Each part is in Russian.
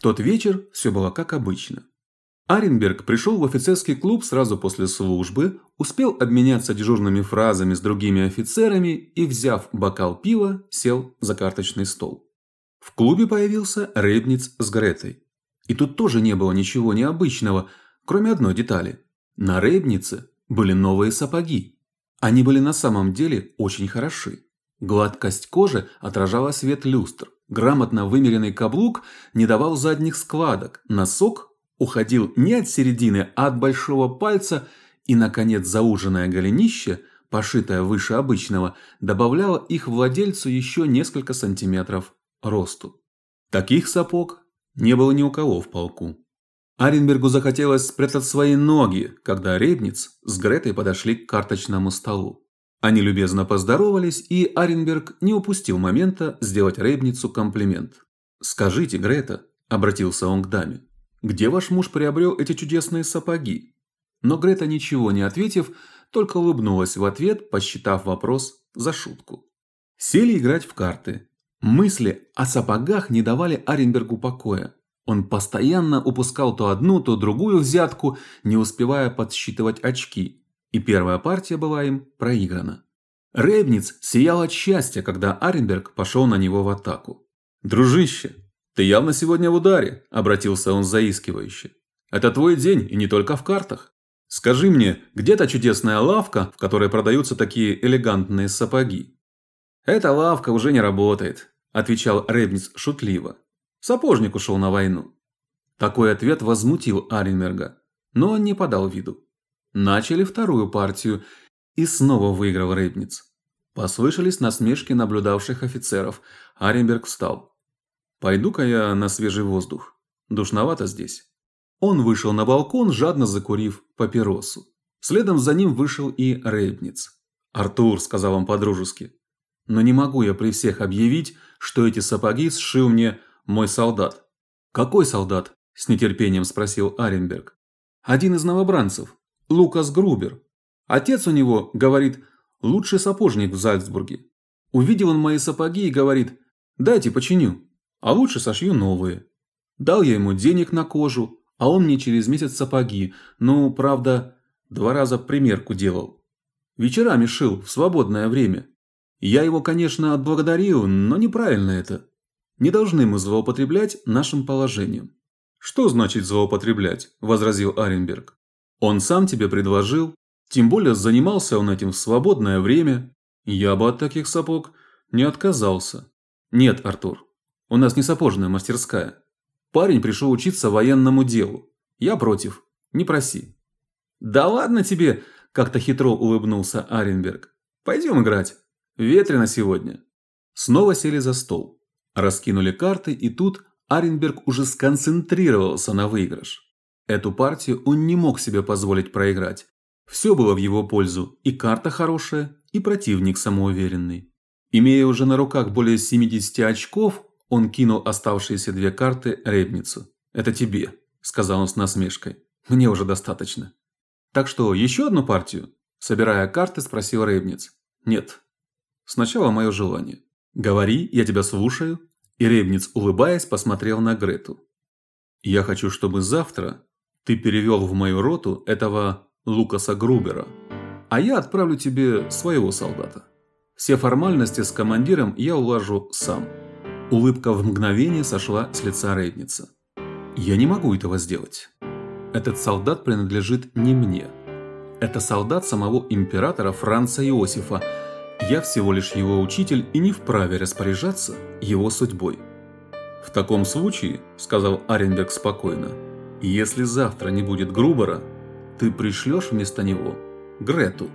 Тот вечер все было как обычно. Аренберг пришел в офицерский клуб сразу после службы, успел обменяться дежурными фразами с другими офицерами и, взяв бокал пива, сел за карточный стол. В клубе появился Рейбниц с Гретой. И тут тоже не было ничего необычного, кроме одной детали. На Рейбнице были новые сапоги. Они были на самом деле очень хороши. Гладкость кожи отражала свет люстр. Грамотно вымеренный каблук не давал задних складок. Носок уходил не от середины, а от большого пальца, и наконец зауженное голенище, пошитое выше обычного, добавляло их владельцу еще несколько сантиметров росту. Таких сапог не было ни у кого в полку. Аренбергу захотелось спрятать свои ноги, когда Ребниц с Гретой подошли к карточному столу. Они любезно поздоровались, и Аренберг не упустил момента сделать Ребницу комплимент. "Скажите, Грета", обратился он к даме. Где ваш муж приобрел эти чудесные сапоги? Но Грета ничего не ответив, только улыбнулась в ответ, посчитав вопрос за шутку. Сели играть в карты. Мысли о сапогах не давали Аренбергу покоя. Он постоянно упускал то одну, то другую взятку, не успевая подсчитывать очки, и первая партия была им проиграна. Рейбниц сиял от счастья, когда Аренберг пошел на него в атаку. "Дружище, «Ты явно сегодня в ударе», – обратился он заискивающе. «Это твой день, и не только в картах. Скажи мне, где та чудесная лавка, в которой продаются такие элегантные сапоги?» «Эта лавка уже не работает», – отвечал Ребниц шутливо. «Сапожник ушел на войну». Такой ответ возмутил Аренберга, но он не подал виду. Начали вторую партию, и снова выиграл Ребниц. Послышались насмешки наблюдавших офицеров. Аренберг встал. Пойду-ка я на свежий воздух. Душновато здесь. Он вышел на балкон, жадно закурив папиросу. Следом за ним вышел и Рейбниц. "Артур", сказал он по-дружески. "Но не могу я при всех объявить, что эти сапоги сшил мне мой солдат". "Какой солдат?" с нетерпением спросил Аренберг. "Один из новобранцев, Лукас Грубер. Отец у него, говорит, лучший сапожник в Зальцбурге. Увидел он мои сапоги и говорит: "Дайте починю". А лучше сошью новые. Дал я ему денег на кожу, а он мне через месяц сапоги. Ну, правда, два раза примерку делал. Вечерами шил в свободное время. Я его, конечно, отблагодарил, но неправильно это. Не должны мы злоупотреблять нашим положением. Что значит злоупотреблять? возразил Аренберг. Он сам тебе предложил, тем более занимался он этим в свободное время. Я бы от таких сапог не отказался. Нет, Артур. У нас не сапожная мастерская. Парень пришел учиться военному делу. Я против. Не проси. Да ладно тебе, как-то хитро улыбнулся Аренберг. Пойдем играть. Ветрено сегодня. Снова сели за стол. Раскинули карты, и тут Аренберг уже сконцентрировался на выигрыш. Эту партию он не мог себе позволить проиграть. Все было в его пользу: и карта хорошая, и противник самоуверенный. Имея уже на руках более 70 очков, он кинул оставшиеся две карты Ребницу. "Это тебе", сказал он с насмешкой. "Мне уже достаточно". "Так что, еще одну партию?" собирая карты, спросил Ребниц. "Нет. Сначала мое желание. Говори, я тебя слушаю". И Ребниц, улыбаясь, посмотрел на Грету. "Я хочу, чтобы завтра ты перевел в мою роту этого Лукаса Грубера, а я отправлю тебе своего солдата. Все формальности с командиром я улажу сам". Улыбка в мгновение сошла с лица Рейдница. Я не могу этого сделать. Этот солдат принадлежит не мне. Это солдат самого императора Франца Иосифа. Я всего лишь его учитель и не вправе распоряжаться его судьбой. В таком случае, сказал Аренберг спокойно, если завтра не будет Грубера, ты пришлешь вместо него Грету.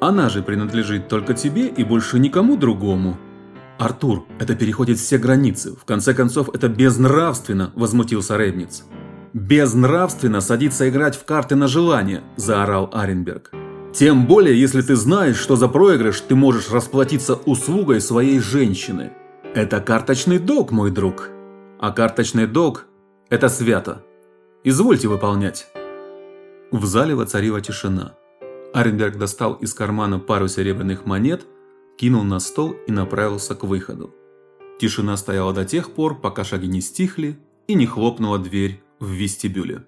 Она же принадлежит только тебе и больше никому другому. Артур, это переходит все границы. В конце концов, это безнравственно, возмутился Рейбниц. Безнравственно садиться играть в карты на желание, заорал Аренберг. Тем более, если ты знаешь, что за проигрыш ты можешь расплатиться услугой своей женщины. Это карточный долг, мой друг. А карточный долг это свято. Извольте выполнять. В зале воцарила тишина. Аренберг достал из кармана пару серебряных монет кинул на стол и направился к выходу. Тишина стояла до тех пор, пока шаги не стихли, и не хлопнула дверь в вестибюле.